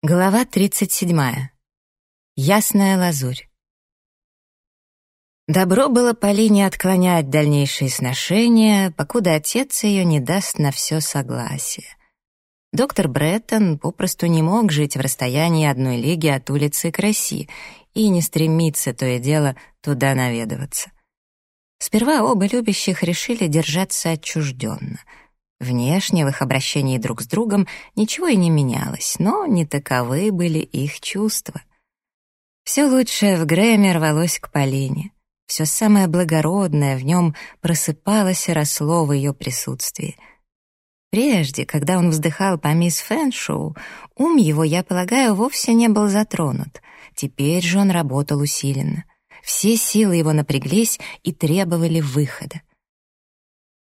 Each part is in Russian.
Глава 37. Ясная лазурь. Добро было Полине отклонять дальнейшие сношения, покуда отец ее не даст на все согласие. Доктор Бреттон попросту не мог жить в расстоянии одной лиги от улицы Краси и не стремиться то и дело туда наведываться. Сперва оба любящих решили держаться отчужденно — Внешне в их обращении друг с другом ничего и не менялось, но не таковы были их чувства. Все лучшее в Грэме рвалось к Полине. Все самое благородное в нем просыпалось и росло в ее присутствии. Прежде, когда он вздыхал по мисс Фэншоу, ум его, я полагаю, вовсе не был затронут. Теперь же он работал усиленно. Все силы его напряглись и требовали выхода.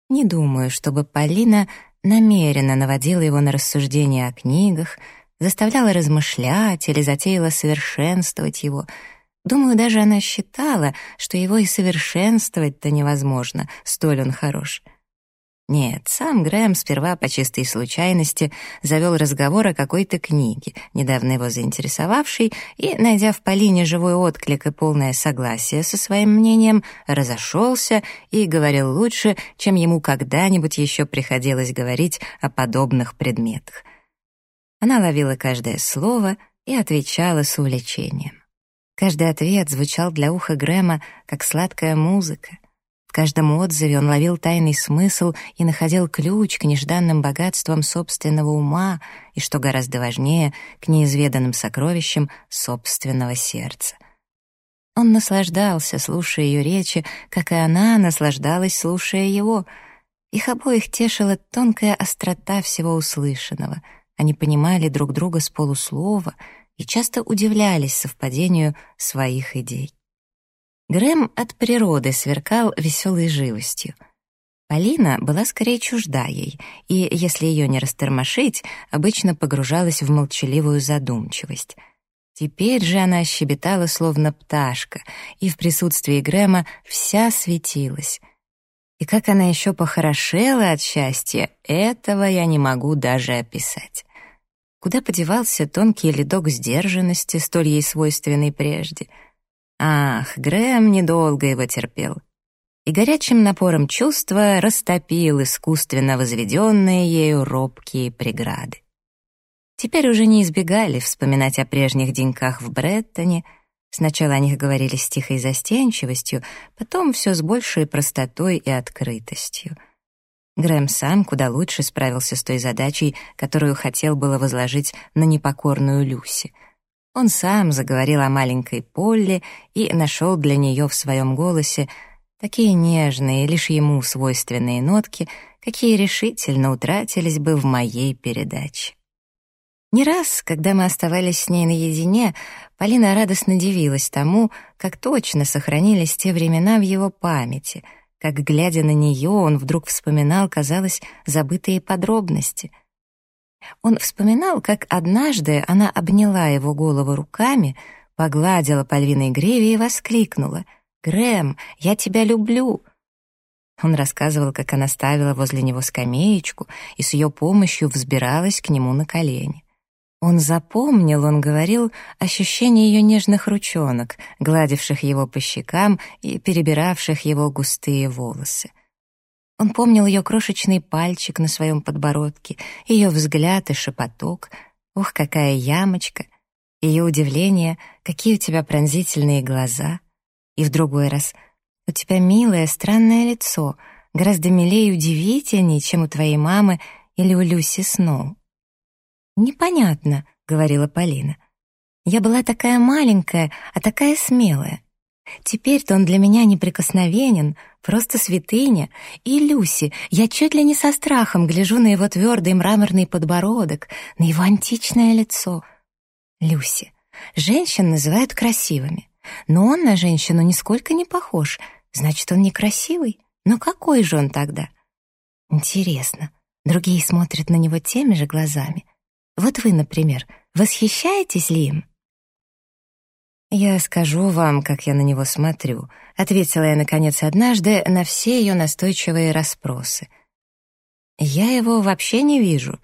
Не думаю, чтобы Полина намеренно наводила его на рассуждения о книгах, заставляла размышлять или затеяла совершенствовать его. Думаю, даже она считала, что его и совершенствовать-то невозможно, столь он хорош. Нет, сам Грэм сперва по чистой случайности завел разговор о какой-то книге, недавно его заинтересовавшей, и, найдя в Полине живой отклик и полное согласие со своим мнением, разошелся и говорил лучше, чем ему когда-нибудь еще приходилось говорить о подобных предметах. Она ловила каждое слово и отвечала с увлечением. Каждый ответ звучал для уха Грэма, как сладкая музыка — каждом отзыве он ловил тайный смысл и находил ключ к нежданным богатствам собственного ума и, что гораздо важнее, к неизведанным сокровищам собственного сердца. Он наслаждался, слушая ее речи, как и она наслаждалась, слушая его. Их обоих тешила тонкая острота всего услышанного. Они понимали друг друга с полуслова и часто удивлялись совпадению своих идей. Грэм от природы сверкал веселой живостью. Полина была скорее чужда ей, и, если ее не растормошить, обычно погружалась в молчаливую задумчивость. Теперь же она щебетала, словно пташка, и в присутствии Грэма вся светилась. И как она еще похорошела от счастья, этого я не могу даже описать. Куда подевался тонкий ледок сдержанности, столь ей свойственный прежде — Ах, Грэм недолго его терпел. И горячим напором чувства растопил искусственно возведенные ею робкие преграды. Теперь уже не избегали вспоминать о прежних деньках в Бреттоне. Сначала о них говорили с тихой застенчивостью, потом все с большей простотой и открытостью. Грэм сам куда лучше справился с той задачей, которую хотел было возложить на непокорную Люси — он сам заговорил о маленькой Полле и нашел для нее в своем голосе такие нежные, лишь ему свойственные нотки, какие решительно утратились бы в моей передаче. Не раз, когда мы оставались с ней наедине, Полина радостно дивилась тому, как точно сохранились те времена в его памяти, как, глядя на нее, он вдруг вспоминал, казалось, забытые подробности — он вспоминал, как однажды она обняла его голову руками, погладила по львиной гриве и воскликнула «Грэм, я тебя люблю!» Он рассказывал, как она ставила возле него скамеечку и с ее помощью взбиралась к нему на колени. Он запомнил, он говорил, ощущение ее нежных ручонок, гладивших его по щекам и перебиравших его густые волосы. Он помнил ее крошечный пальчик на своем подбородке, ее взгляд и шепоток. Ух, какая ямочка! Ее удивление, какие у тебя пронзительные глаза. И в другой раз «У тебя милое, странное лицо, гораздо милее и удивительнее, чем у твоей мамы или у Люси Сноу». «Непонятно», — говорила Полина. «Я была такая маленькая, а такая смелая. Теперь-то он для меня неприкосновенен, просто святыня. И Люси, я чуть ли не со страхом гляжу на его твердый мраморный подбородок, на его античное лицо. Люси. Женщин называют красивыми, но он на женщину нисколько не похож, значит, он некрасивый. Но какой же он тогда? Интересно, другие смотрят на него теми же глазами. Вот вы, например, восхищаетесь ли им? «Я скажу вам, как я на него смотрю», — ответила я, наконец, однажды на все ее настойчивые расспросы. «Я его вообще не вижу.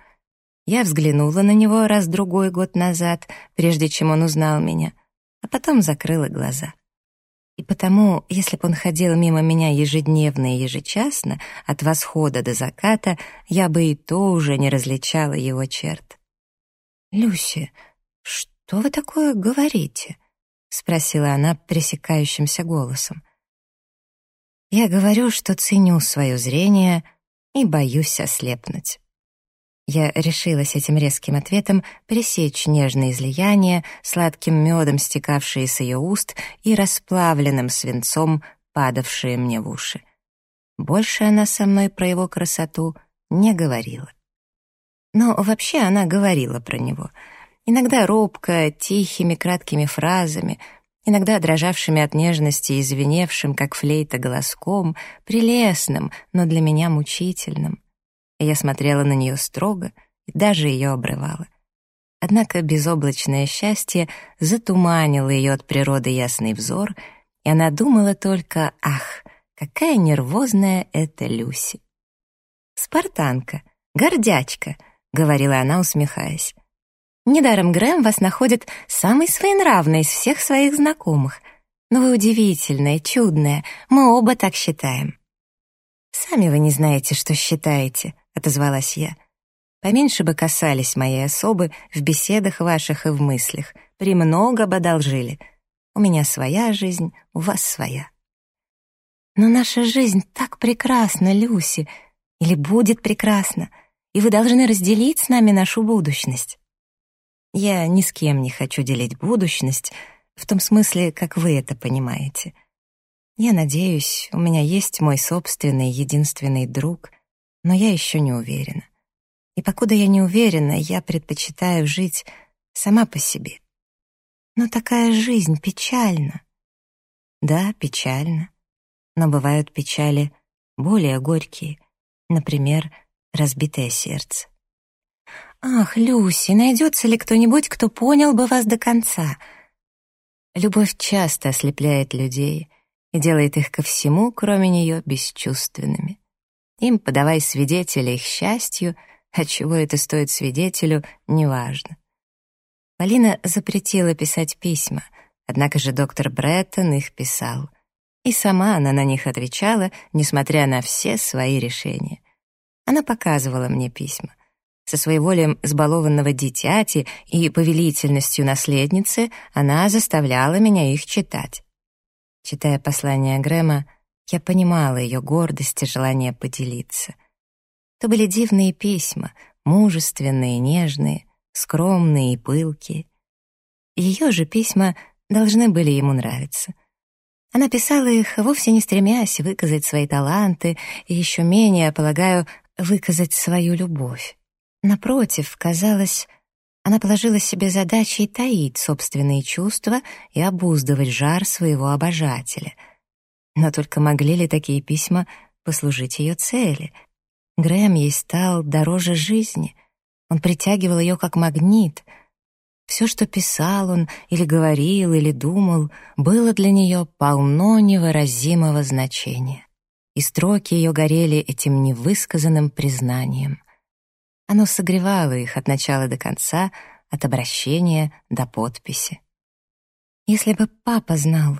Я взглянула на него раз-другой год назад, прежде чем он узнал меня, а потом закрыла глаза. И потому, если бы он ходил мимо меня ежедневно и ежечасно, от восхода до заката, я бы и то уже не различала его черт. «Люси, что вы такое говорите?» — спросила она пресекающимся голосом. «Я говорю, что ценю свое зрение и боюсь ослепнуть». Я решилась этим резким ответом пресечь нежные излияния, сладким медом, стекавшие с ее уст, и расплавленным свинцом, падавшие мне в уши. Больше она со мной про его красоту не говорила. Но вообще она говорила про него. Иногда робко, тихими, краткими фразами, иногда дрожавшими от нежности и звеневшим, как флейта, голоском, прелестным, но для меня мучительным я смотрела на нее строго и даже ее обрывала. Однако безоблачное счастье затуманило ее от природы ясный взор, и она думала только «Ах, какая нервозная эта Люси!» «Спартанка, гордячка», — говорила она, усмехаясь. «Недаром Грэм вас находит самой своенравной из всех своих знакомых. Но вы удивительная, чудная, мы оба так считаем». «Сами вы не знаете, что считаете», — отозвалась я. «Поменьше бы касались моей особы в беседах ваших и в мыслях, премного бы одолжили. У меня своя жизнь, у вас своя». «Но наша жизнь так прекрасна, Люси, или будет прекрасна, и вы должны разделить с нами нашу будущность». Я ни с кем не хочу делить будущность, в том смысле, как вы это понимаете. Я надеюсь, у меня есть мой собственный единственный друг — но я еще не уверена. И покуда я не уверена, я предпочитаю жить сама по себе. Но такая жизнь печальна. Да, печально. Но бывают печали более горькие. Например, разбитое сердце. «Ах, Люси, найдется ли кто-нибудь, кто понял бы вас до конца?» Любовь часто ослепляет людей и делает их ко всему, кроме нее, бесчувственными. Им подавай свидетеля их счастью, от чего это стоит свидетелю, неважно. Полина запретила писать письма, однако же доктор Бреттон их писал. И сама она на них отвечала, несмотря на все свои решения. Она показывала мне письма. Со своеволием сбалованного дитяти и повелительностью наследницы она заставляла меня их читать. Читая послание Грэма, я понимала ее гордость и желание поделиться. То были дивные письма, мужественные, нежные, скромные и пылкие. Ее же письма должны были ему нравиться. Она писала их, вовсе не стремясь выказать свои таланты и еще менее, полагаю, выказать свою любовь. Напротив, казалось, она положила себе задачей таить собственные чувства и обуздывать жар своего обожателя — но только могли ли такие письма послужить ее цели? Грэм ей стал дороже жизни. Он притягивал ее как магнит. Все, что писал он, или говорил, или думал, было для нее полно невыразимого значения. И строки ее горели этим невысказанным признанием. Оно согревало их от начала до конца, от обращения до подписи. Если бы папа знал,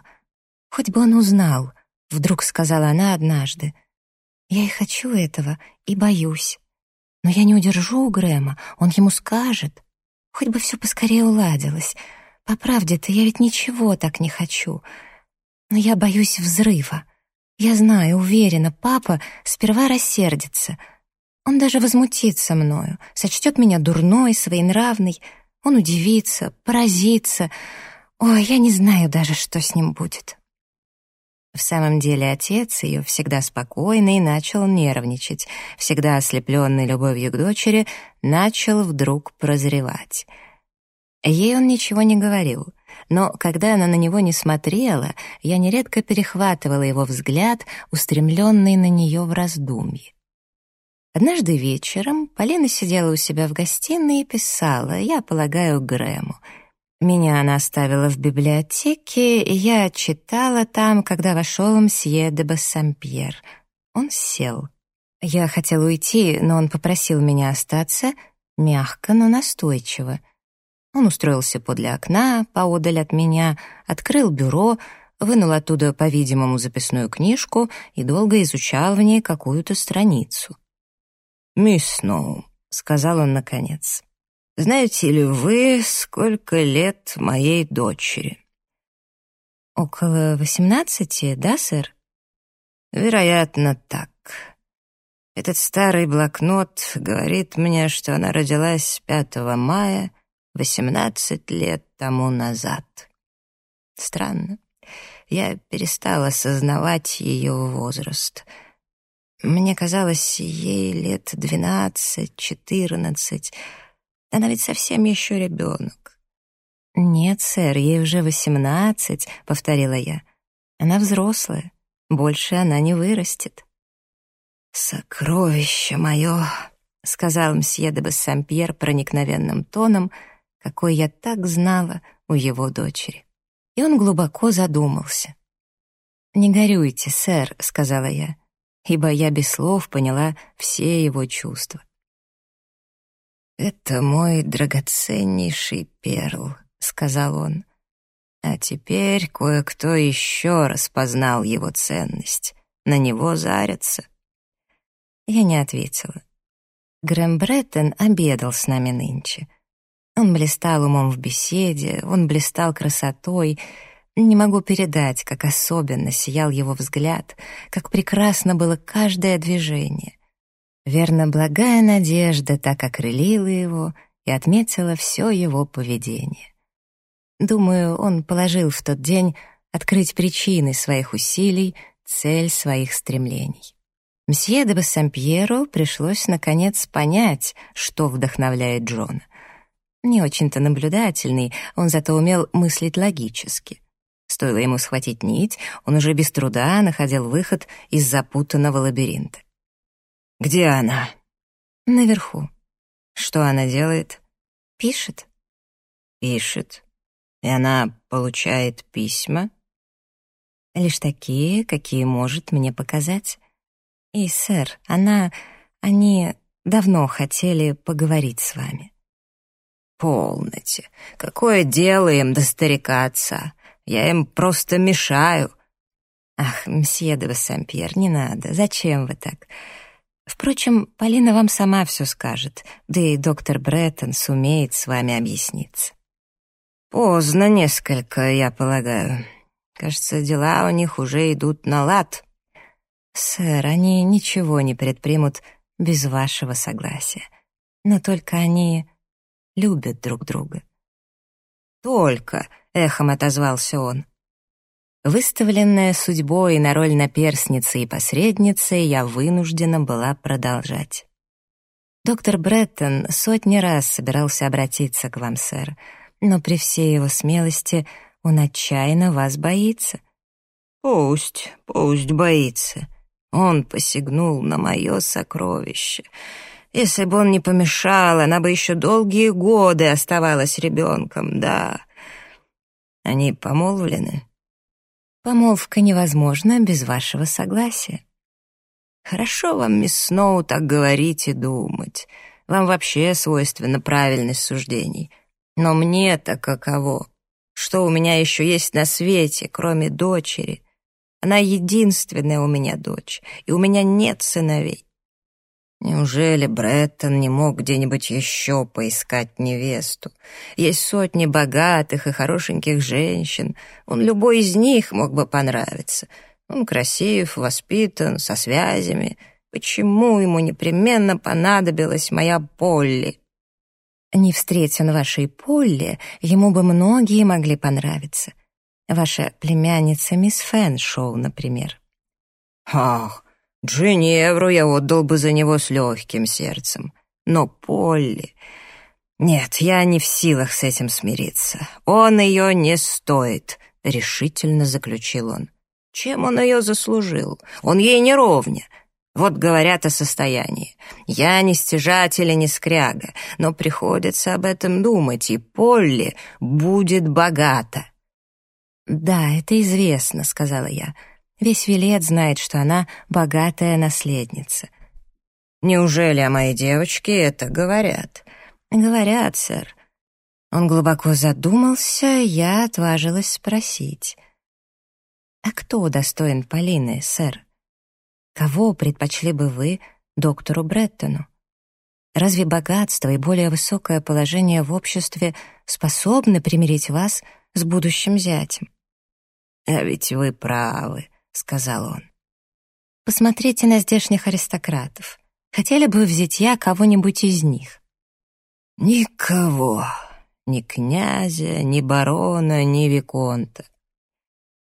хоть бы он узнал — Вдруг сказала она однажды. «Я и хочу этого, и боюсь. Но я не удержу Грэма, он ему скажет. Хоть бы все поскорее уладилось. По правде-то я ведь ничего так не хочу. Но я боюсь взрыва. Я знаю, уверена, папа сперва рассердится. Он даже возмутится мною, сочтет меня дурной, своенравной. Он удивится, поразится. Ой, я не знаю даже, что с ним будет». В самом деле отец ее, всегда спокойный, начал нервничать, всегда ослепленный любовью к дочери, начал вдруг прозревать. Ей он ничего не говорил, но когда она на него не смотрела, я нередко перехватывала его взгляд, устремленный на нее в раздумье. Однажды вечером Полина сидела у себя в гостиной и писала, я полагаю, Грэму — меня она оставила в библиотеке, и я читала там, когда вошел мсье де Бассампьер. Он сел. Я хотела уйти, но он попросил меня остаться, мягко, но настойчиво. Он устроился подле окна, поодаль от меня, открыл бюро, вынул оттуда, по-видимому, записную книжку и долго изучал в ней какую-то страницу. «Мисс Сноу», — сказал он наконец, — «знаете ли вы, сколько лет моей дочери?» «Около восемнадцати, да, сэр?» «Вероятно, так. Этот старый блокнот говорит мне, что она родилась 5 мая, 18 лет тому назад. Странно. Я перестала осознавать ее возраст. Мне казалось, ей лет двенадцать, четырнадцать. Она ведь совсем еще ребенок. «Нет, сэр, ей уже восемнадцать», — повторила я. «Она взрослая. Больше она не вырастет». «Сокровище мое», — сказал мсье де Бассампьер проникновенным тоном, какой я так знала у его дочери. И он глубоко задумался. «Не горюйте, сэр», — сказала я, ибо я без слов поняла все его чувства. «Это мой драгоценнейший перл», — сказал он. «А теперь кое-кто еще распознал его ценность. На него зарятся. Я не ответила. Грэм Бреттон обедал с нами нынче. Он блистал умом в беседе, он блистал красотой. Не могу передать, как особенно сиял его взгляд, как прекрасно было каждое движение. Верно, благая надежда так окрылила его и отметила все его поведение. Думаю, он положил в тот день открыть причины своих усилий, цель своих стремлений. Мсье де Бассампьеру пришлось, наконец, понять, что вдохновляет Джона. Не очень-то наблюдательный, он зато умел мыслить логически. Стоило ему схватить нить, он уже без труда находил выход из запутанного лабиринта. «Где она?» «Наверху». «Что она делает?» «Пишет». «Пишет. И она получает письма?» «Лишь такие, какие может мне показать». «И, сэр, она... они давно хотели поговорить с вами». «Полноте. Какое дело им до старика отца? Я им просто мешаю». «Ах, мсье де Вассампьер, не надо. Зачем вы так?» Впрочем, Полина вам сама все скажет, да и доктор Бреттон сумеет с вами объясниться. Поздно несколько, я полагаю. Кажется, дела у них уже идут на лад. «Сэр, они ничего не предпримут без вашего согласия. Но только они любят друг друга». «Только», — эхом отозвался он. Выставленная судьбой на роль наперсницы и посредницы, я вынуждена была продолжать. Доктор Бреттон сотни раз собирался обратиться к вам, сэр, но при всей его смелости он отчаянно вас боится. Пусть, пусть боится. Он посягнул на мое сокровище. Если бы он не помешал, она бы еще долгие годы оставалась ребенком, да. Они помолвлены? Помолвка невозможна без вашего согласия. Хорошо вам, мисс Сноу, так говорить и думать. Вам вообще свойственна правильность суждений. Но мне-то каково? Что у меня еще есть на свете, кроме дочери? Она единственная у меня дочь, и у меня нет сыновей. Неужели Бреттон не мог где-нибудь еще поискать невесту? Есть сотни богатых и хорошеньких женщин. Он любой из них мог бы понравиться. Он красив, воспитан, со связями. Почему ему непременно понадобилась моя Полли? Не встретя он вашей Полли, ему бы многие могли понравиться. Ваша племянница мисс Фэншоу, например. Ах, Джиневру я отдал бы за него с легким сердцем. Но Полли... Нет, я не в силах с этим смириться. Он ее не стоит, — решительно заключил он. Чем он ее заслужил? Он ей не ровня. Вот говорят о состоянии. Я не стяжатель и не скряга, но приходится об этом думать, и Полли будет богата. «Да, это известно», — сказала я. «Весь Вилет знает, что она богатая наследница». «Неужели о моей девочке это говорят? «Говорят, сэр». Он глубоко задумался, я отважилась спросить. «А кто достоин Полины, сэр? Кого предпочли бы вы доктору Бреттону? Разве богатство и более высокое положение в обществе способны примирить вас с будущим зятем?» «А ведь вы правы», — сказал он. «Посмотрите на здешних аристократов. Хотели бы взять я кого-нибудь из них?» «Никого. Ни князя, ни барона, ни виконта.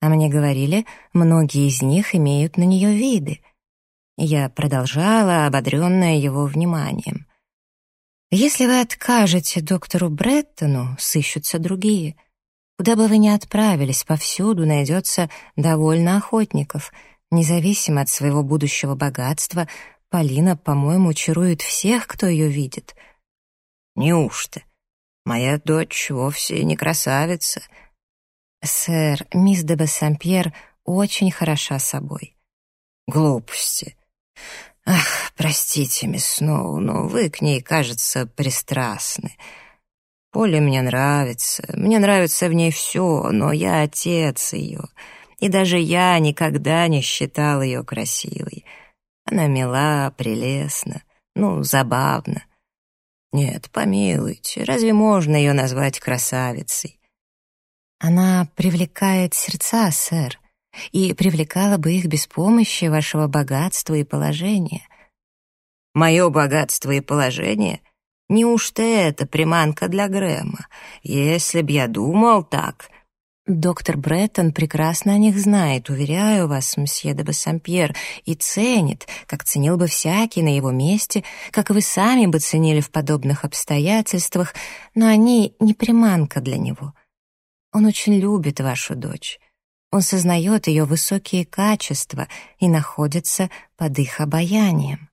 А мне говорили, многие из них имеют на нее виды. Я продолжала, ободренная его вниманием. Если вы откажете доктору Бреттону, сыщутся другие. Куда бы вы ни отправились, повсюду найдется довольно охотников. Независимо от своего будущего богатства, Полина, по-моему, чарует всех, кто ее видит. Неужто? Моя дочь вовсе не красавица. Сэр, мисс де Бассампьер очень хороша собой. Глупости. Ах, простите, мисс Сноу, но вы к ней, кажется, пристрастны. Поле мне нравится, мне нравится в ней все, но я отец ее, и даже я никогда не считал ее красивой. Она мила, прелестна, ну, забавна. Нет, помилуйте, разве можно ее назвать красавицей? Она привлекает сердца, сэр, и привлекала бы их без помощи вашего богатства и положения. Мое богатство и положение? Неужто это приманка для Грэма? Если б я думал так, Доктор Бреттон прекрасно о них знает, уверяю вас, мсье де Бассампьер, и ценит, как ценил бы всякий на его месте, как вы сами бы ценили в подобных обстоятельствах, но они не приманка для него. Он очень любит вашу дочь. Он сознает ее высокие качества и находится под их обаянием.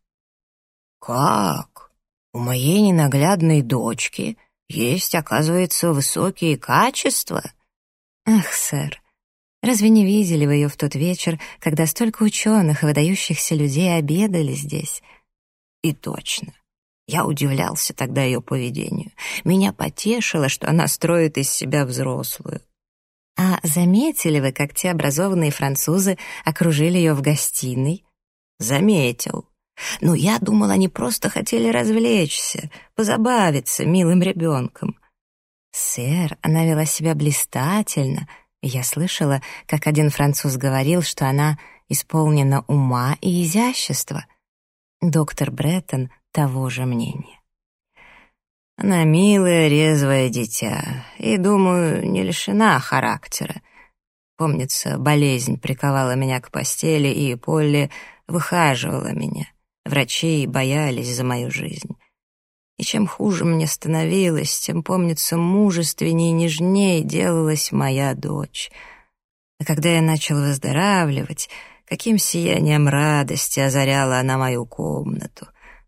«Как? У моей ненаглядной дочки есть, оказывается, высокие качества?» Ах, сэр, разве не видели вы ее в тот вечер, когда столько ученых и выдающихся людей обедали здесь? И точно. Я удивлялся тогда ее поведению. Меня потешило, что она строит из себя взрослую. А заметили вы, как те образованные французы окружили ее в гостиной? Заметил. Но я думал, они просто хотели развлечься, позабавиться милым ребенком. «Сэр, она вела себя блистательно. Я слышала, как один француз говорил, что она исполнена ума и изящества. Доктор Бреттон того же мнения. Она милое, резвое дитя, и, думаю, не лишена характера. Помнится, болезнь приковала меня к постели, и Полли выхаживала меня. Врачи боялись за мою жизнь. И чем хуже мне становилось, тем, помнится, мужественнее и нежнее делалась моя дочь. А когда я начал выздоравливать, каким сиянием радости озаряла она мою комнату.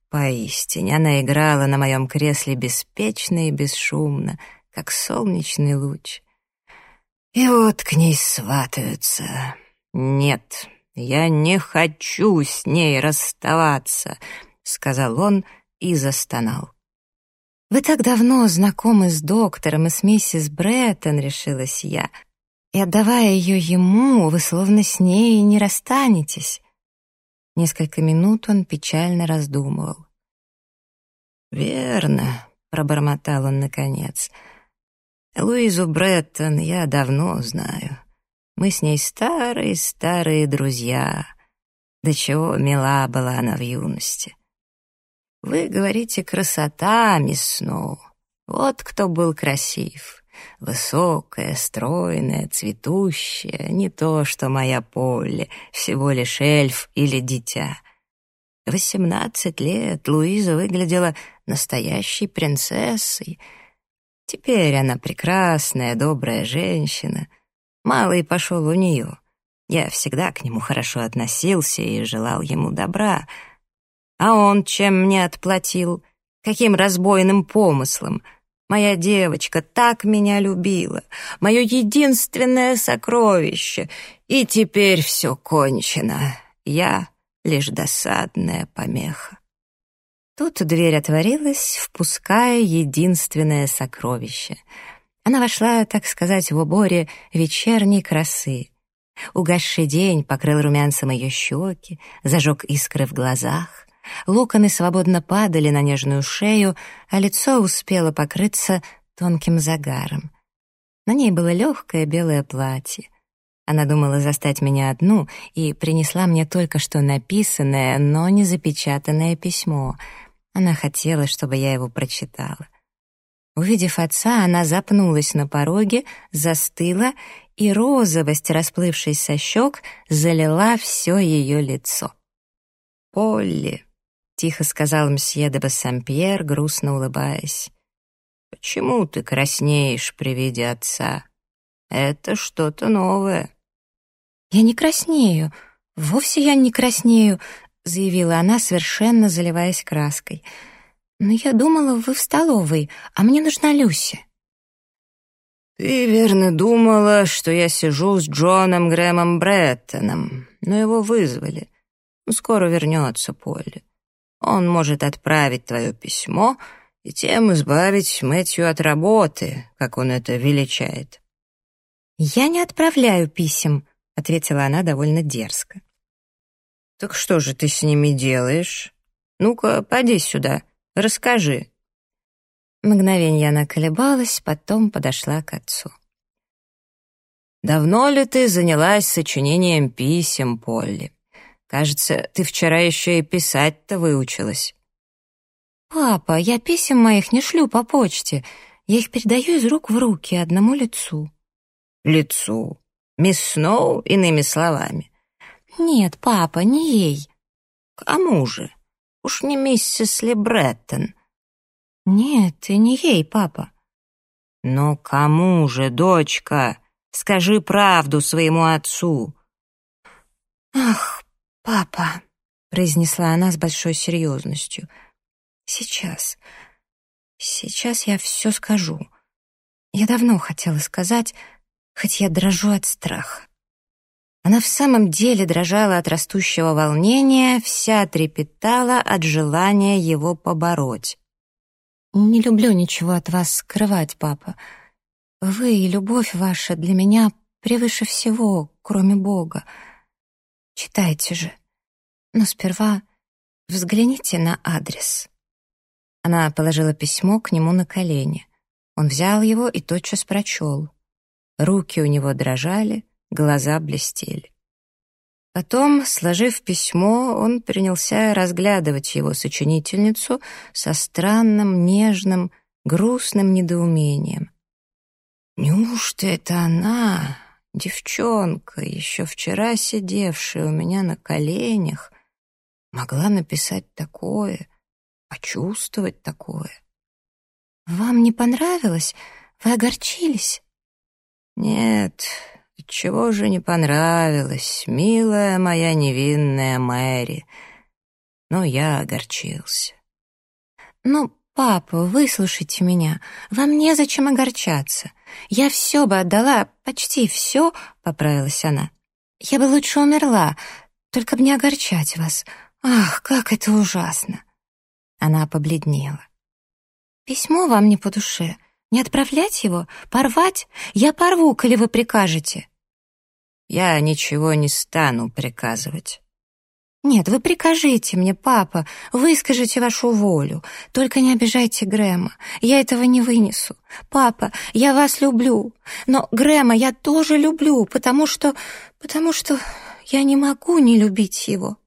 Поистине, она играла на моем кресле беспечно и бесшумно, как солнечный луч. И вот к ней сватаются. Нет, я не хочу с ней расставаться, — сказал он и застонал. «Вы так давно знакомы с доктором и с миссис Бреттон», — решилась я. «И отдавая ее ему, вы словно с ней не расстанетесь». Несколько минут он печально раздумывал. «Верно», — пробормотал он наконец. «Луизу Бреттон я давно знаю. Мы с ней старые-старые друзья. До чего мила была она в юности. Вы говорите «красота», мисс Сноу. Вот кто был красив. Высокая, стройная, цветущая, не то что моя Полли, всего лишь эльф или дитя. Восемнадцать лет Луиза выглядела настоящей принцессой. Теперь она прекрасная, добрая женщина. Малый пошел у нее. Я всегда к нему хорошо относился и желал ему добра — а он чем мне отплатил? Каким разбойным помыслом? Моя девочка так меня любила, мое единственное сокровище, и теперь все кончено. Я лишь досадная помеха. Тут дверь отворилась, впуская единственное сокровище. Она вошла, так сказать, в уборе вечерней красы. Угасший день покрыл румянцем ее щеки, зажег искры в глазах. Локоны свободно падали на нежную шею, а лицо успело покрыться тонким загаром. На ней было легкое белое платье. Она думала застать меня одну и принесла мне только что написанное, но не запечатанное письмо. Она хотела, чтобы я его прочитала. Увидев отца, она запнулась на пороге, застыла, и розовость, расплывшись со щек, залила все ее лицо. «Полли», — тихо сказал мсье де Бассампьер, грустно улыбаясь, «почему ты краснеешь при виде отца? Это что-то новое». «Я не краснею, вовсе я не краснею», — заявила она, совершенно заливаясь краской. «Но я думала, вы в столовой, а мне нужна Люся». «Ты верно думала, что я сижу с Джоном Грэмом Бреттоном, но его вызвали. Скоро вернется Полли. Он может отправить твое письмо и тем избавить Мэтью от работы, как он это величает». «Я не отправляю писем», — ответила она довольно дерзко. «Так что же ты с ними делаешь? Ну-ка, поди сюда, расскажи». Мгновенье она колебалась, потом подошла к отцу. «Давно ли ты занялась сочинением писем, Полли? Кажется, ты вчера еще и писать-то выучилась». «Папа, я писем моих не шлю по почте. Я их передаю из рук в руки одному лицу». «Лицу? Мисс Сноу, иными словами?» «Нет, папа, не ей». «Кому же? Уж не миссис Ли Бреттон. «Нет, и не ей, папа». «Но кому же, дочка? Скажи правду своему отцу». «Ах, папа», — произнесла она с большой серьезностью. «Сейчас, сейчас я все скажу. Я давно хотела сказать, хоть я дрожу от страха». Она в самом деле дрожала от растущего волнения, вся трепетала от желания его побороть. «Не люблю ничего от вас скрывать, папа. Вы и любовь ваша для меня превыше всего, кроме Бога. Читайте же. Но сперва взгляните на адрес». Она положила письмо к нему на колени. Он взял его и тотчас прочел. Руки у него дрожали, глаза блестели. Потом, сложив письмо, он принялся разглядывать его сочинительницу со странным, нежным, грустным недоумением. «Неужто это она, девчонка, еще вчера сидевшая у меня на коленях, могла написать такое, почувствовать такое?» «Вам не понравилось? Вы огорчились?» «Нет, чего же не понравилось, милая моя невинная Мэри? Но я огорчился. «Ну, папа, выслушайте меня. Вам незачем огорчаться. Я все бы отдала, почти все», — поправилась она. «Я бы лучше умерла, только бы не огорчать вас. Ах, как это ужасно!» Она побледнела. «Письмо вам не по душе. Не отправлять его? Порвать? Я порву, коли вы прикажете». Я ничего не стану приказывать. «Нет, вы прикажите мне, папа, выскажите вашу волю. Только не обижайте Грэма, я этого не вынесу. Папа, я вас люблю, но Грэма я тоже люблю, потому что... потому что я не могу не любить его».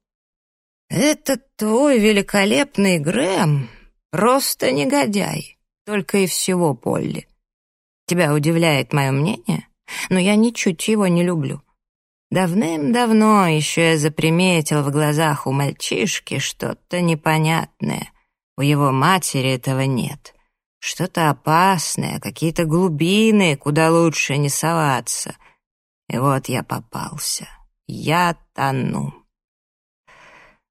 «Этот твой великолепный Грэм просто негодяй, только и всего, Полли. Тебя удивляет мое мнение, но я ничуть его не люблю». Давным-давно еще я заприметил в глазах у мальчишки что-то непонятное. У его матери этого нет. Что-то опасное, какие-то глубины, куда лучше не соваться. И вот я попался. Я тону.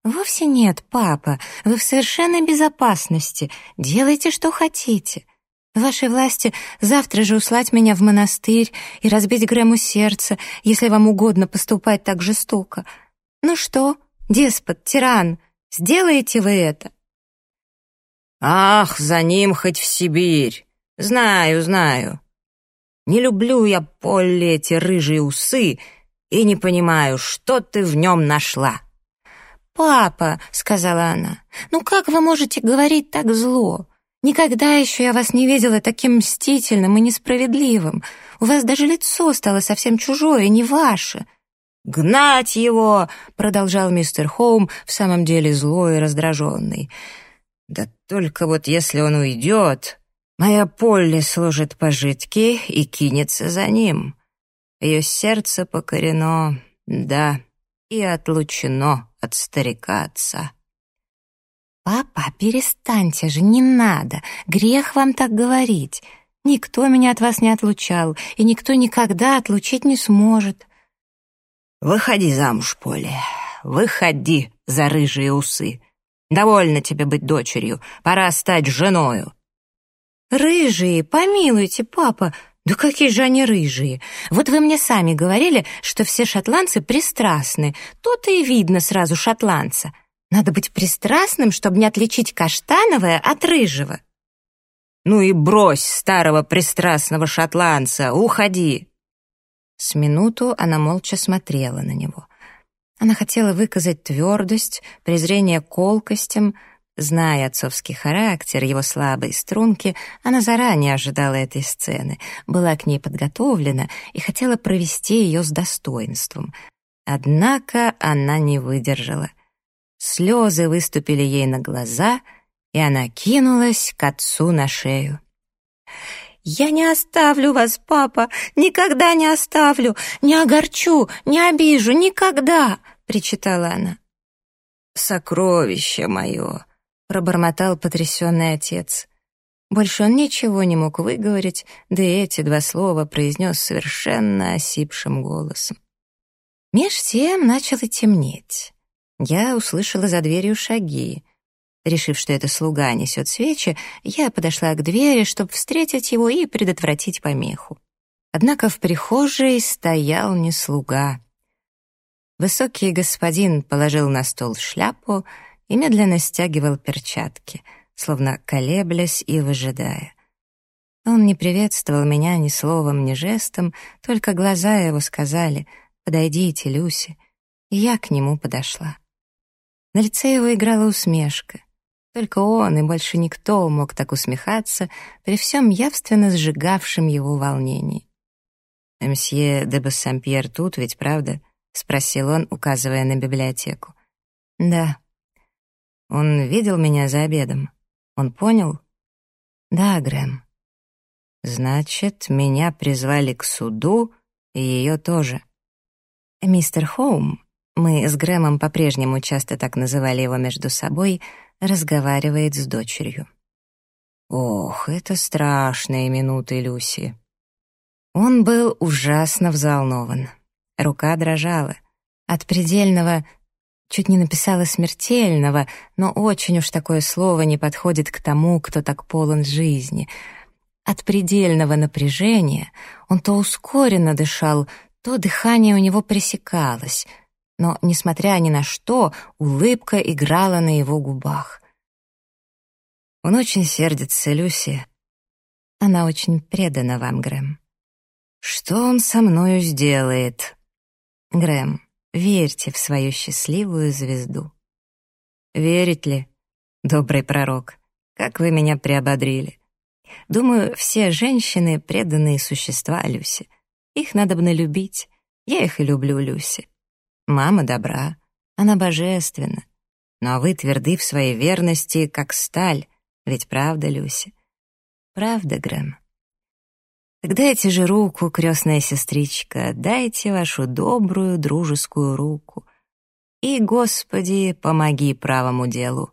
«Вовсе нет, папа. Вы в совершенной безопасности. Делайте, что хотите. В вашей власти завтра же услать меня в монастырь и разбить Грэму сердце, если вам угодно поступать так жестоко. Ну что, деспот, тиран, сделаете вы это?» «Ах, за ним хоть в Сибирь! Знаю, знаю. Не люблю я, Полли, эти рыжие усы и не понимаю, что ты в нем нашла». «Папа», — сказала она, — «ну как вы можете говорить так зло? Никогда еще я вас не видела таким мстительным и несправедливым. У вас даже лицо стало совсем чужое, не ваше». «Гнать его!» — продолжал мистер Хоум, в самом деле злой и раздраженный. «Да только вот если он уйдет, моя Полли служит пожитки и кинется за ним. Ее сердце покорено, да, и отлучено от старика отца». «Папа, перестаньте же, не надо. Грех вам так говорить. Никто меня от вас не отлучал, и никто никогда отлучить не сможет». «Выходи замуж, Поле, выходи за рыжие усы. Довольно тебе быть дочерью, пора стать женою». «Рыжие, помилуйте, папа, да какие же они рыжие? Вот вы мне сами говорили, что все шотландцы пристрастны, то-то и видно сразу шотландца». Надо быть пристрастным, чтобы не отличить каштановое от рыжего. Ну и брось старого пристрастного шотландца, уходи. С минуту она молча смотрела на него. Она хотела выказать твердость, презрение к колкостям, Зная отцовский характер, его слабые струнки, она заранее ожидала этой сцены, была к ней подготовлена и хотела провести ее с достоинством. Однако она не выдержала — Слезы выступили ей на глаза, и она кинулась к отцу на шею. «Я не оставлю вас, папа, никогда не оставлю, не огорчу, не обижу, никогда!» — причитала она. «Сокровище мое!» — пробормотал потрясенный отец. Больше он ничего не мог выговорить, да и эти два слова произнес совершенно осипшим голосом. Меж тем начало темнеть. Я услышала за дверью шаги. Решив, что это слуга несет свечи, я подошла к двери, чтобы встретить его и предотвратить помеху. Однако в прихожей стоял не слуга. Высокий господин положил на стол шляпу и медленно стягивал перчатки, словно колеблясь и выжидая. Он не приветствовал меня ни словом, ни жестом, только глаза его сказали «Подойдите, Люси», и я к нему подошла. На лице его играла усмешка. Только он и больше никто мог так усмехаться при всем явственно сжигавшем его волнении. «Мсье де Бассампьер тут ведь, правда?» — спросил он, указывая на библиотеку. «Да». «Он видел меня за обедом? Он понял?» «Да, Грэм». «Значит, меня призвали к суду, и ее тоже». «Мистер Хоум, мы с Грэмом по-прежнему часто так называли его между собой, разговаривает с дочерью. Ох, это страшные минуты, Люси. Он был ужасно взволнован. Рука дрожала. От предельного, чуть не написала смертельного, но очень уж такое слово не подходит к тому, кто так полон жизни. От предельного напряжения он то ускоренно дышал, то дыхание у него пресекалось — но, несмотря ни на что, улыбка играла на его губах. «Он очень сердится, Люси. Она очень предана вам, Грэм. Что он со мною сделает?» «Грэм, верьте в свою счастливую звезду». «Верить ли, добрый пророк? Как вы меня приободрили!» Думаю, все женщины — преданные существа, Люси. Их надо бы любить. Я их и люблю, Люси. Мама добра, она божественна. Но вы тверды в своей верности, как сталь. Ведь правда, Люси? Правда, Грэм? Так дайте же руку, крестная сестричка, дайте вашу добрую дружескую руку. И, Господи, помоги правому делу.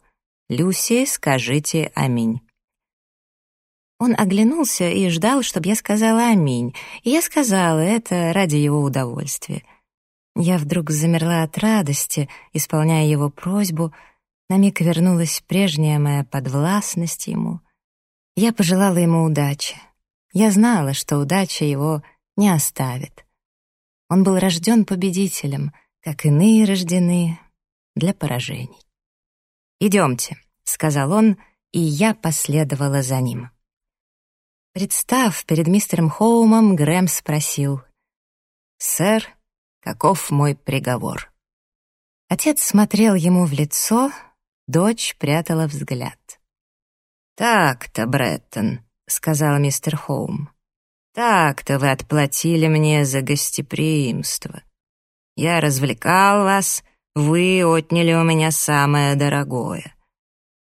Люси, скажите аминь. Он оглянулся и ждал, чтобы я сказала «Аминь», и я сказала это ради его удовольствия. Я вдруг замерла от радости, исполняя его просьбу, на миг вернулась прежняя моя подвластность ему. Я пожелала ему удачи. Я знала, что удача его не оставит. Он был рожден победителем, как иные рождены для поражений. «Идемте», — сказал он и я последовала за ним. Представ перед мистером Хоумом, Грэм спросил, «Сэр, каков мой приговор?» Отец смотрел ему в лицо, дочь прятала взгляд. «Так-то, Бреттон», — сказал мистер Хоум, «так-то вы отплатили мне за гостеприимство. Я развлекал вас, вы отняли у меня самое дорогое.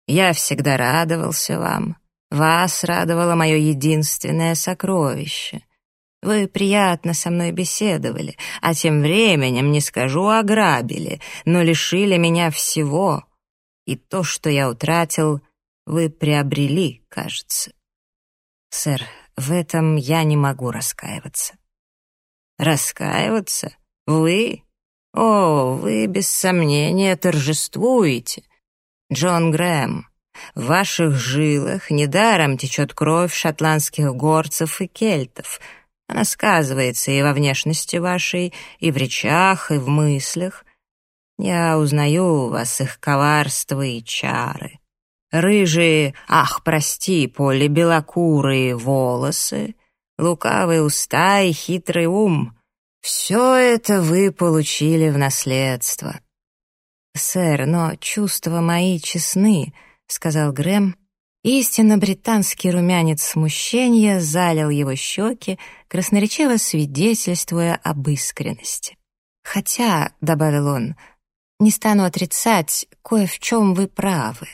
Я всегда радовался вам, вас радовало мое единственное сокровище. Вы приятно со мной беседовали, а тем временем, не скажу, ограбили, но лишили меня всего. И то, что я утратил, вы приобрели, кажется. Сэр, в этом я не могу раскаиваться. Раскаиваться? Вы? О, вы без сомнения торжествуете. Джон Грэм, в ваших жилах недаром течет кровь шотландских горцев и кельтов. Она сказывается и во внешности вашей, и в речах, и в мыслях. Я узнаю вас их коварство и чары. Рыжие, ах, прости, Поле, белокурые волосы, лукавые уста и хитрый ум — все это вы получили в наследство. Сэр, но чувства мои честны —— сказал Грэм. Истинно британский румянец смущения залил его щеки, красноречиво свидетельствуя об искренности. «Хотя», — добавил он, — «не стану отрицать, кое в чем вы правы.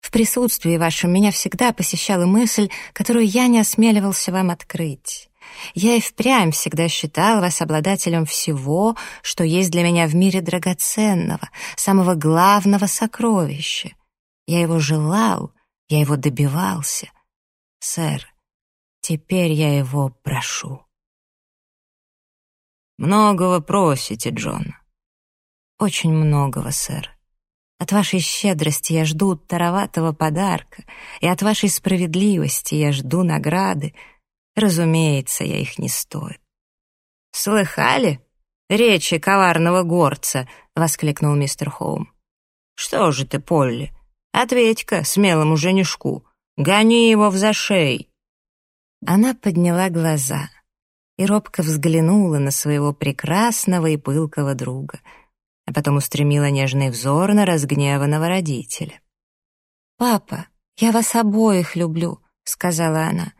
В присутствии вашем меня всегда посещала мысль, которую я не осмеливался вам открыть. Я и впрямь всегда считал вас обладателем всего, что есть для меня в мире драгоценного, самого главного сокровища. Я его желал, я его добивался. Сэр, теперь я его прошу. Многого просите, Джон. Очень многого, сэр. От вашей щедрости я жду тароватого подарка, и от вашей справедливости я жду награды. Разумеется, я их не стою. «Слыхали? Речи коварного горца!» — воскликнул мистер Хоум. «Что же ты, Полли, Ответь-ка смелому женишку, гони его в зашей. Она подняла глаза и робко взглянула на своего прекрасного и пылкого друга, а потом устремила нежный взор на разгневанного родителя. «Папа, я вас обоих люблю», — сказала она.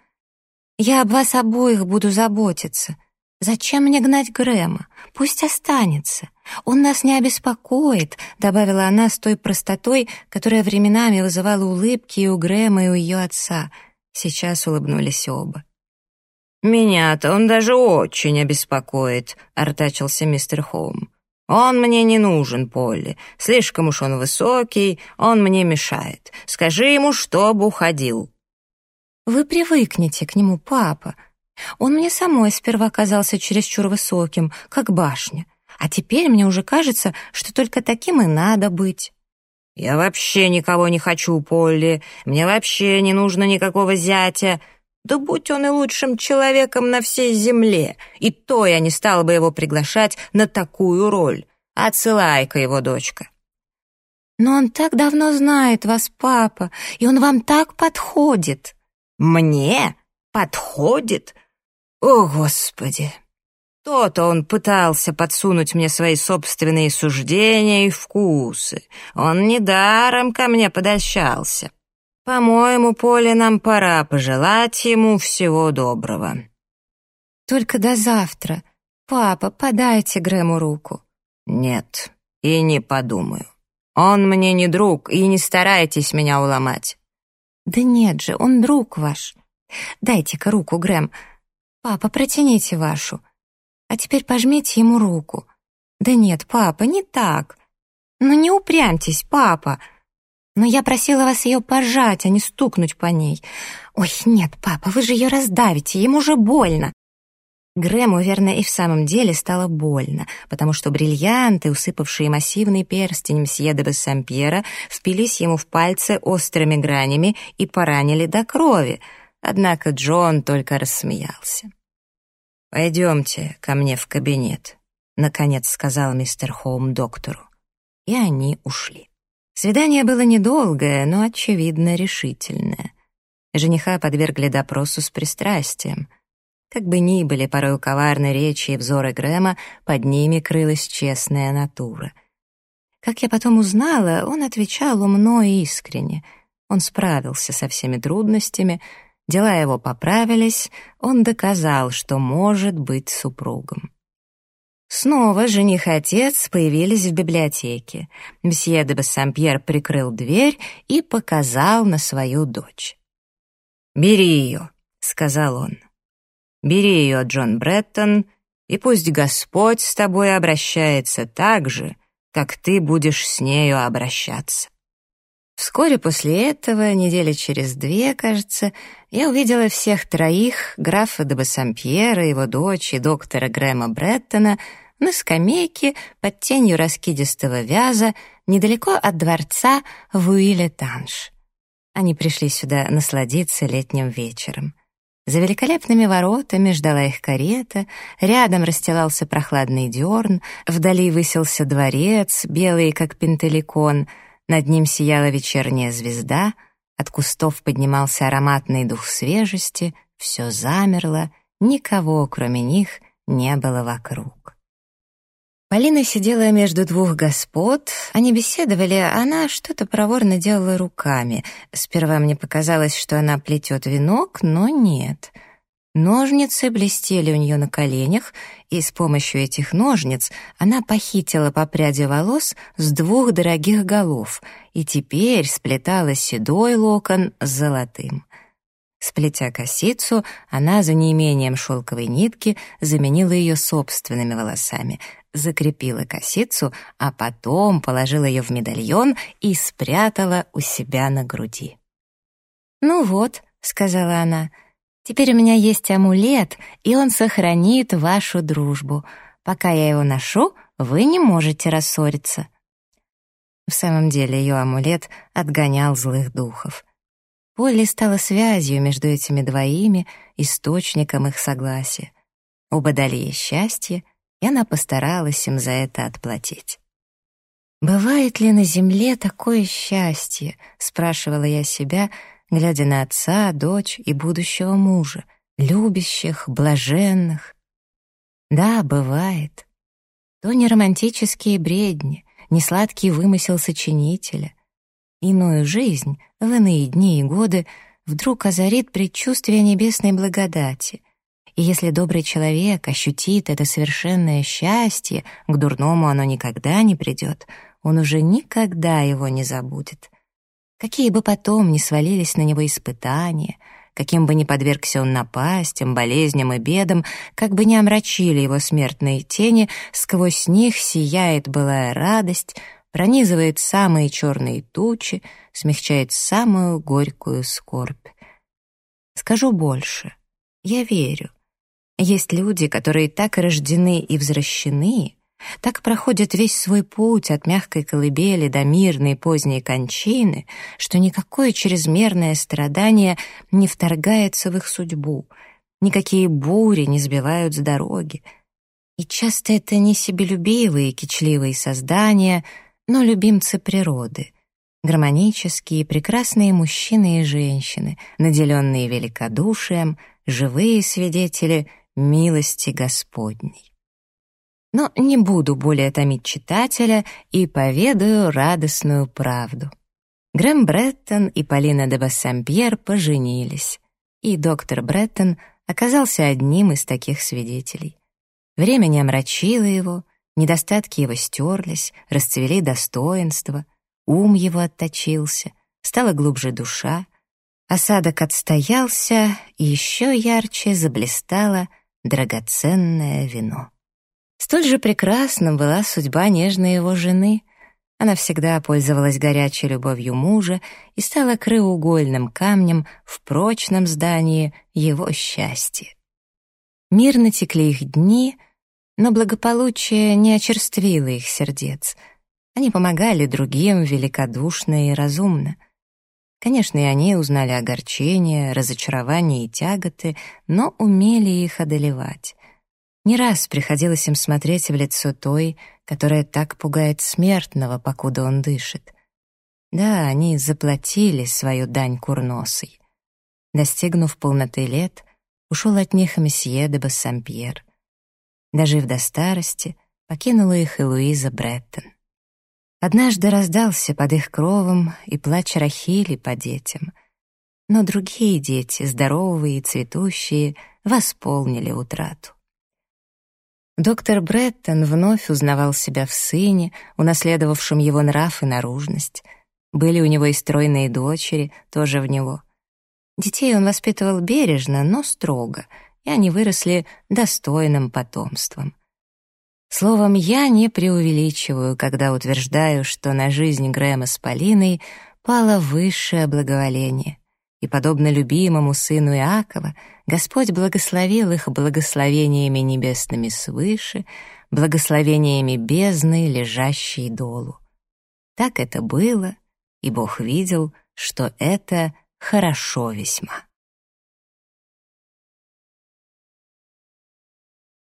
«Я об вас обоих буду заботиться. Зачем мне гнать Грэма? Пусть останется. Он нас не обеспокоит», — добавила она с той простотой, которая временами вызывала улыбки и у Грэма, и у ее отца. Сейчас улыбнулись оба. «Меня-то он даже очень обеспокоит», — артачился мистер Хоум. «Он мне не нужен, Полли. Слишком уж он высокий, он мне мешает. Скажи ему, чтобы уходил». «Вы привыкнете к нему, папа», он мне самой сперва казался чересчур высоким, как башня, а теперь мне уже кажется, что только таким и надо быть. «Я вообще никого не хочу, Полли, мне вообще не нужно никакого зятя. Да будь он и лучшим человеком на всей земле, и то я не стала бы его приглашать на такую роль. Отсылай-ка его, дочка». «Но он так давно знает вас, папа, и он вам так подходит». «Мне? Подходит? О, Господи! То-то он пытался подсунуть мне свои собственные суждения и вкусы. Он недаром ко мне подощался. По-моему, Поле, нам пора пожелать ему всего доброго. Только до завтра. Папа, подайте Грэму руку. Нет, и не подумаю. Он мне не друг, и не старайтесь меня уломать. Да нет же, он друг ваш. Дайте-ка руку, Грэм. «Папа, протяните вашу. А теперь пожмите ему руку». «Да нет, папа, не так. Ну не упрямьтесь, папа. Но я просила вас ее пожать, а не стукнуть по ней. Ой, нет, папа, вы же ее раздавите, ему же больно». Грэму, верно, и в самом деле стало больно, потому что бриллианты, усыпавшие массивный перстень мсье де Бессампьера, впились ему в пальцы острыми гранями и поранили до крови, однако Джон только рассмеялся. «Пойдемте ко мне в кабинет», — наконец сказал мистер Хоум доктору. И они ушли. Свидание было недолгое, но, очевидно, решительное. Жениха подвергли допросу с пристрастием. Как бы ни были порой коварны речи и взоры Грэма, под ними крылась честная натура. Как я потом узнала, он отвечал умно и искренне. Он справился со всеми трудностями, дела его поправились, он доказал, что может быть супругом. Снова жених и отец появились в библиотеке. Мсье де Бассампьер прикрыл дверь и показал на свою дочь. «Бери ее», — сказал он. «Бери ее, Джон Бреттон, и пусть Господь с тобой обращается так же, как ты будешь с нею обращаться». Вскоре после этого, недели через две, кажется, я увидела всех троих, графа де Бассампьера, его дочь и доктора Грэма Бреттона, на скамейке под тенью раскидистого вяза недалеко от дворца в Уилле-Танш. Они пришли сюда насладиться летним вечером. За великолепными воротами ждала их карета, рядом расстилался прохладный дерн, вдали высился дворец, белый, как пентеликон — над ним сияла вечерняя звезда, от кустов поднимался ароматный дух свежести, все замерло, никого, кроме них, не было вокруг. Полина сидела между двух господ, они беседовали, она что-то проворно делала руками. Сперва мне показалось, что она плетет венок, но нет — Ножницы блестели у нее на коленях, и с помощью этих ножниц она похитила по пряди волос с двух дорогих голов и теперь сплетала седой локон с золотым. Сплетя косицу, она за неимением шелковой нитки заменила ее собственными волосами, закрепила косицу, а потом положила ее в медальон и спрятала у себя на груди. «Ну вот», — сказала она, — Теперь у меня есть амулет, и он сохранит вашу дружбу. Пока я его ношу, вы не можете рассориться». В самом деле ее амулет отгонял злых духов. Полли стала связью между этими двоими, источником их согласия. Оба дали ей счастье, и она постаралась им за это отплатить. «Бывает ли на земле такое счастье?» — спрашивала я себя — глядя на отца, дочь и будущего мужа, любящих, блаженных. Да, бывает. То не романтические бредни, не сладкий вымысел сочинителя. Иную жизнь в иные дни и годы вдруг озарит предчувствие небесной благодати. И если добрый человек ощутит это совершенное счастье, к дурному оно никогда не придет, он уже никогда его не забудет — Какие бы потом ни свалились на него испытания, каким бы ни подвергся он напастям, болезням и бедам, как бы ни омрачили его смертные тени, сквозь них сияет былая радость, пронизывает самые черные тучи, смягчает самую горькую скорбь. Скажу больше. Я верю. Есть люди, которые так рождены и возвращены, так проходит весь свой путь от мягкой колыбели до мирной поздней кончины, что никакое чрезмерное страдание не вторгается в их судьбу, никакие бури не сбивают с дороги. И часто это не себелюбивые, кичливые создания, но любимцы природы, гармонические, прекрасные мужчины и женщины, наделенные великодушием, живые свидетели милости Господней. Но не буду более томить читателя и поведаю радостную правду. Грэм Бреттон и Полина де Бассампьер поженились, и доктор Бреттон оказался одним из таких свидетелей. Время не омрачило его, недостатки его стерлись, расцвели достоинства, ум его отточился, стала глубже душа, осадок отстоялся, и еще ярче заблистало драгоценное вино. Столь же прекрасным была судьба нежной его жены. Она всегда пользовалась горячей любовью мужа и стала краеугольным камнем в прочном здании его счастья. Мирно текли их дни, но благополучие не очерствило их сердец. Они помогали другим великодушно и разумно. Конечно, и они узнали огорчения, разочарования и тяготы, но умели их одолевать. Не раз приходилось им смотреть в лицо той, которая так пугает смертного, покуда он дышит. Да, они заплатили свою дань курносой. Достигнув полноты лет, ушел от них месье де Бассампьер. Дожив до старости, покинула их и Луиза Бреттон. Однажды раздался под их кровом и плач Рахили по детям. Но другие дети, здоровые и цветущие, восполнили утрату. Доктор Бреттон вновь узнавал себя в сыне, унаследовавшем его нрав и наружность. Были у него и стройные дочери, тоже в него. Детей он воспитывал бережно, но строго, и они выросли достойным потомством. Словом, я не преувеличиваю, когда утверждаю, что на жизнь Грэма с Полиной пало высшее благоволение. И, подобно любимому сыну Иакова, Господь благословил их благословениями небесными свыше, благословениями бездны, лежащей долу. Так это было, и Бог видел, что это хорошо весьма.